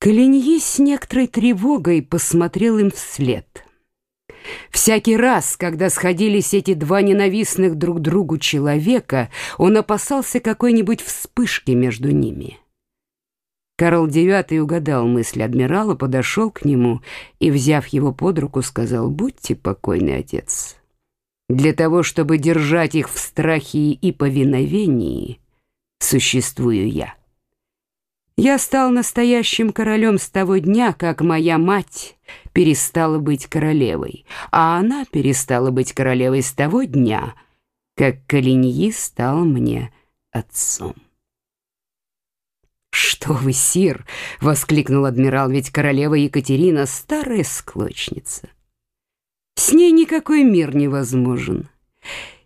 Калиньи с некоторой тревогой посмотрел им вслед. Всякий раз, когда сходились эти два ненавистных друг другу человека, он опасался какой-нибудь вспышки между ними. Карл IX угадал мысль адмирала, подошел к нему и, взяв его под руку, сказал «Будьте покойны, отец. Для того, чтобы держать их в страхе и повиновении, существую я». Я стал настоящим королем с того дня, как моя мать перестала быть королевой, а она перестала быть королевой с того дня, как Калиньи стал мне отцом. «Что вы, сир!» — воскликнул адмирал, «ведь королева Екатерина — старая склочница. С ней никакой мир невозможен.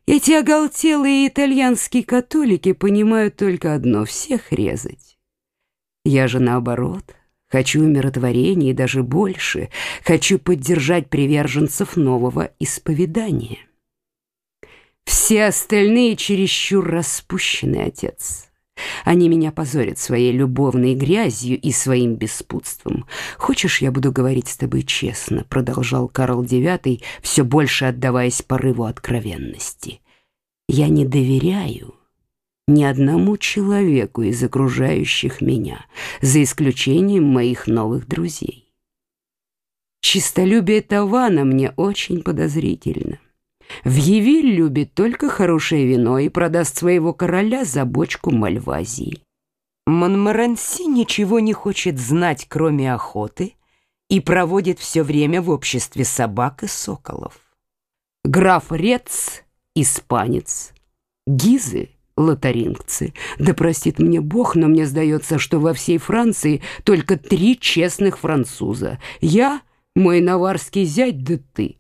Эти оголтелые итальянские католики понимают только одно — всех резать. Я же наоборот, хочу умиротворения и даже больше, хочу поддержать приверженцев нового исповедания. Все остальные чересчур распущенный отец. Они меня позорят своей любовной грязью и своим беспутством. Хочешь, я буду говорить с тобой честно, продолжал Карл IX, все больше отдаваясь порыву откровенности. Я не доверяю ни одному человеку из окружающих меня, за исключением моих новых друзей. Чистолюбие Тавана мне очень подозрительно. В Явиль любит только хорошее вино и продаст своего короля за бочку мальвазии. Монмаранси ничего не хочет знать, кроме охоты, и проводит все время в обществе собак и соколов. Граф Рец — испанец, Гизы лотарингцы. Да простит мне Бог, но мне сдается, что во всей Франции только три честных француза. Я, мой наварский зять, да ты.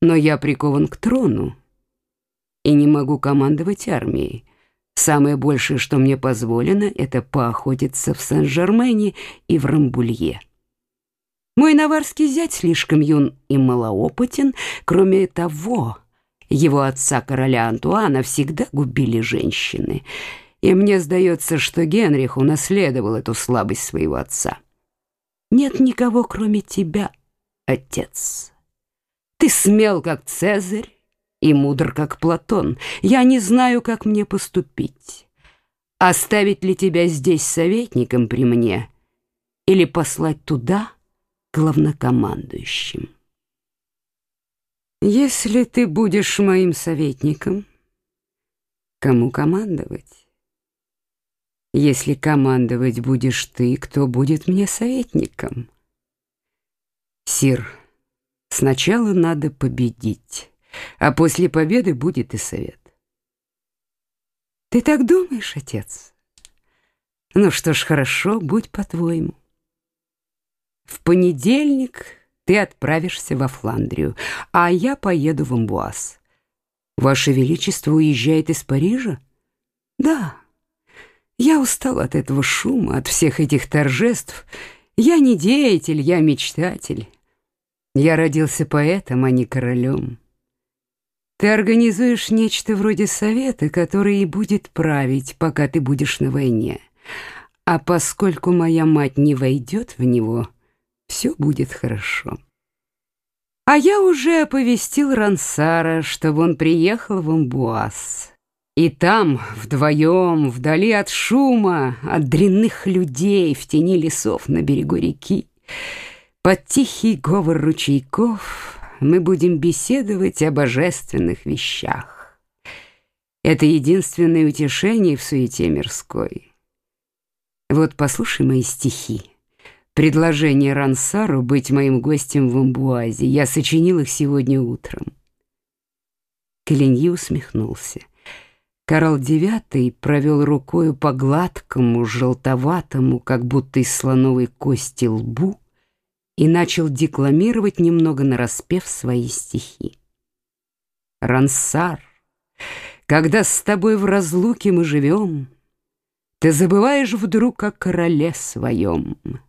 Но я прикован к трону и не могу командовать армией. Самое большее, что мне позволено, это поохотиться в Сен-Жермене и в Рамбулье. Мой наварский зять слишком юн и малоопытен, кроме того... Его отца, короля Антуана, всегда губили женщины. И мне сдается, что Генрих унаследовал эту слабость своего отца. Нет никого, кроме тебя, отец. Ты смел, как Цезарь, и мудр, как Платон. Я не знаю, как мне поступить. Оставить ли тебя здесь советником при мне или послать туда главнокомандующим? Если ты будешь моим советником, кому командовать? Если командовать будешь ты, кто будет мне советником? Сир, сначала надо победить, а после победы будет и совет. Ты так думаешь, отец? Ну что ж, хорошо, будь по-твоему. В понедельник ты отправишься во Фландрию, а я поеду в Амбуаз. Ваше Величество уезжает из Парижа? Да. Я устал от этого шума, от всех этих торжеств. Я не деятель, я мечтатель. Я родился поэтом, а не королем. Ты организуешь нечто вроде совета, который и будет править, пока ты будешь на войне. А поскольку моя мать не войдет в него, все будет хорошо. А я уже оповестил Рансара, чтобы он приехал в Амбуаз. И там, вдвоем, вдали от шума, от дрянных людей, в тени лесов на берегу реки, под тихий говор ручейков мы будем беседовать о божественных вещах. Это единственное утешение в суете мирской. Вот послушай мои стихи предложение Рансару быть моим гостем в Амбуазе. Я сочинил их сегодня утром. Калиньи усмехнулся. Карл IX провел рукою по гладкому, желтоватому, как будто из слоновой кости лбу, и начал декламировать немного нараспев свои стихи. Рансар, когда с тобой в разлуке мы живем, Ты забываешь вдруг о короле своем —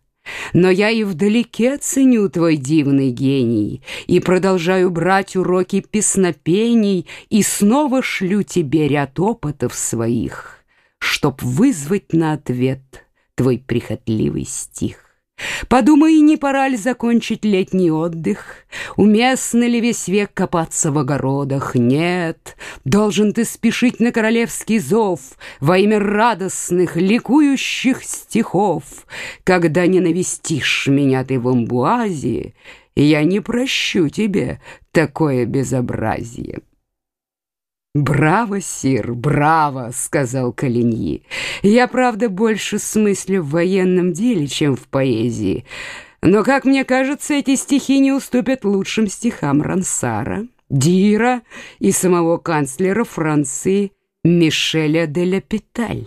но я и вдалеке ценю твой дивный гений И продолжаю брать уроки песнопений И снова шлю тебе ряд опытов своих, Чтоб вызвать на ответ твой прихотливый стих. Подумай, не пора ли закончить летний отдых? Уместно ли весь век копаться в огородах? Нет, должен ты спешить на королевский зов Во имя радостных, ликующих стихов. Когда не навестишь меня ты в амбуазе, Я не прощу тебе такое безобразие. «Браво, сир, браво!» — сказал Калиньи. «Я, правда, больше смыслю в военном деле, чем в поэзии. Но, как мне кажется, эти стихи не уступят лучшим стихам Рансара, Дира и самого канцлера Франции Мишеля де ля Петаль».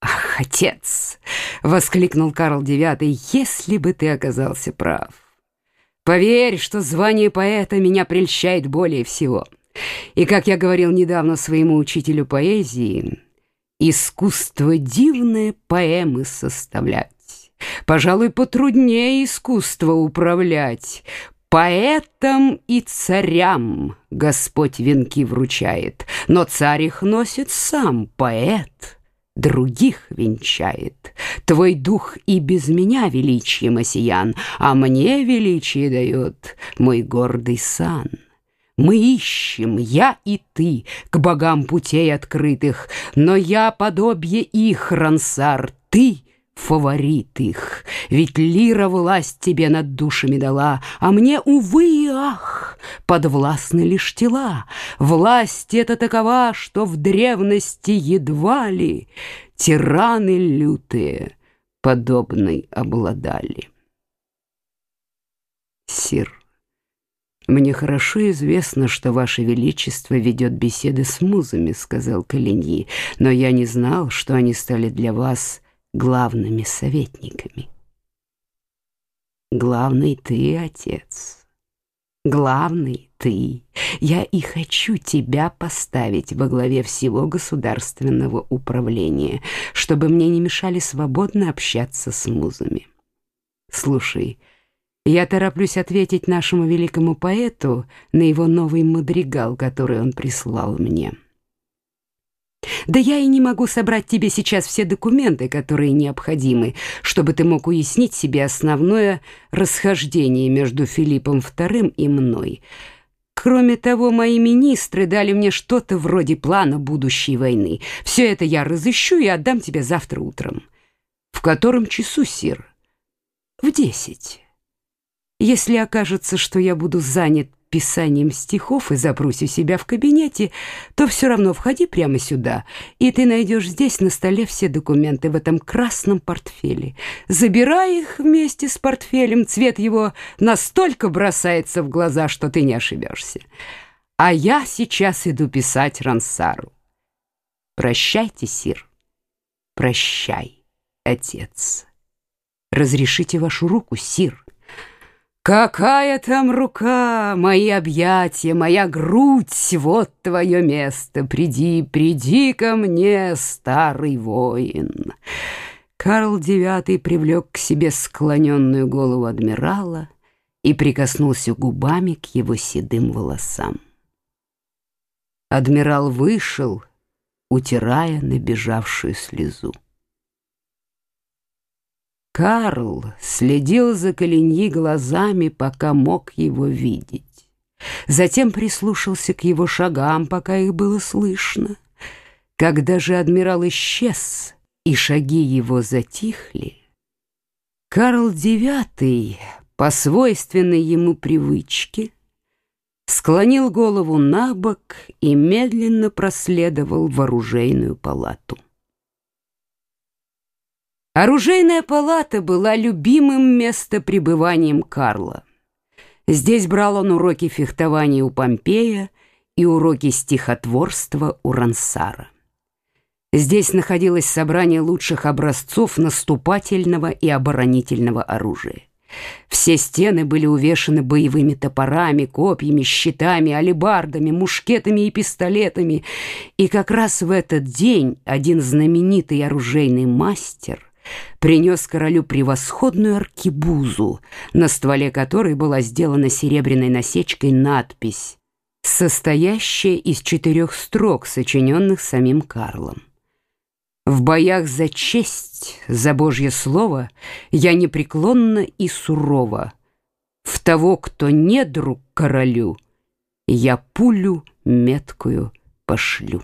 «Ах, отец!» — воскликнул Карл IX. «Если бы ты оказался прав! Поверь, что звание поэта меня прельщает более всего». И, как я говорил недавно своему учителю поэзии, искусство дивное поэмы составлять. Пожалуй, потруднее искусство управлять. Поэтам и царям Господь венки вручает, но царь их носит сам, поэт других венчает. Твой дух и без меня величие, Масиян, а мне величие дает мой гордый сан. Мы ищем, я и ты, к богам путей открытых, Но я подобие их, Рансар, ты — фаворит их. Ведь лира власть тебе над душами дала, А мне, увы и ах, подвластны лишь тела. Власть эта такова, что в древности едва ли Тираны лютые подобной обладали. Сир. «Мне хорошо известно, что Ваше Величество ведет беседы с музами», — сказал Калиньи, «но я не знал, что они стали для вас главными советниками». «Главный ты, отец, главный ты. Я и хочу тебя поставить во главе всего государственного управления, чтобы мне не мешали свободно общаться с музами. Слушай, — я тороплюсь ответить нашему великому поэту на его новый мадригал, который он прислал мне. Да я и не могу собрать тебе сейчас все документы, которые необходимы, чтобы ты мог уяснить себе основное расхождение между Филиппом II и мной. Кроме того, мои министры дали мне что-то вроде плана будущей войны. Все это я разыщу и отдам тебе завтра утром. В котором часу, сир? В десять. Если окажется, что я буду занят писанием стихов и запрусь у себя в кабинете, то все равно входи прямо сюда, и ты найдешь здесь на столе все документы в этом красном портфеле. Забирай их вместе с портфелем, цвет его настолько бросается в глаза, что ты не ошибешься. А я сейчас иду писать Рансару. Прощайте, сир. Прощай, отец. Разрешите вашу руку, сир. Какая там рука, мои объятия, моя грудь, вот твое место. Приди, приди ко мне, старый воин. Карл IX привлек к себе склоненную голову адмирала и прикоснулся губами к его седым волосам. Адмирал вышел, утирая набежавшую слезу. Карл следил за Калиньи глазами, пока мог его видеть. Затем прислушался к его шагам, пока их было слышно. Когда же адмирал исчез, и шаги его затихли, Карл IX, по свойственной ему привычке, склонил голову на бок и медленно проследовал в оружейную палату. Оружейная палата была любимым местопребыванием Карла. Здесь брал он уроки фехтования у Помпея и уроки стихотворства у Рансара. Здесь находилось собрание лучших образцов наступательного и оборонительного оружия. Все стены были увешаны боевыми топорами, копьями, щитами, алебардами, мушкетами и пистолетами. И как раз в этот день один знаменитый оружейный мастер принес королю превосходную аркебузу, на стволе которой была сделана серебряной насечкой надпись, состоящая из четырех строк, сочиненных самим Карлом. В боях за честь, за Божье слово Я непреклонна и сурова. В того, кто не друг королю, Я пулю меткую пошлю.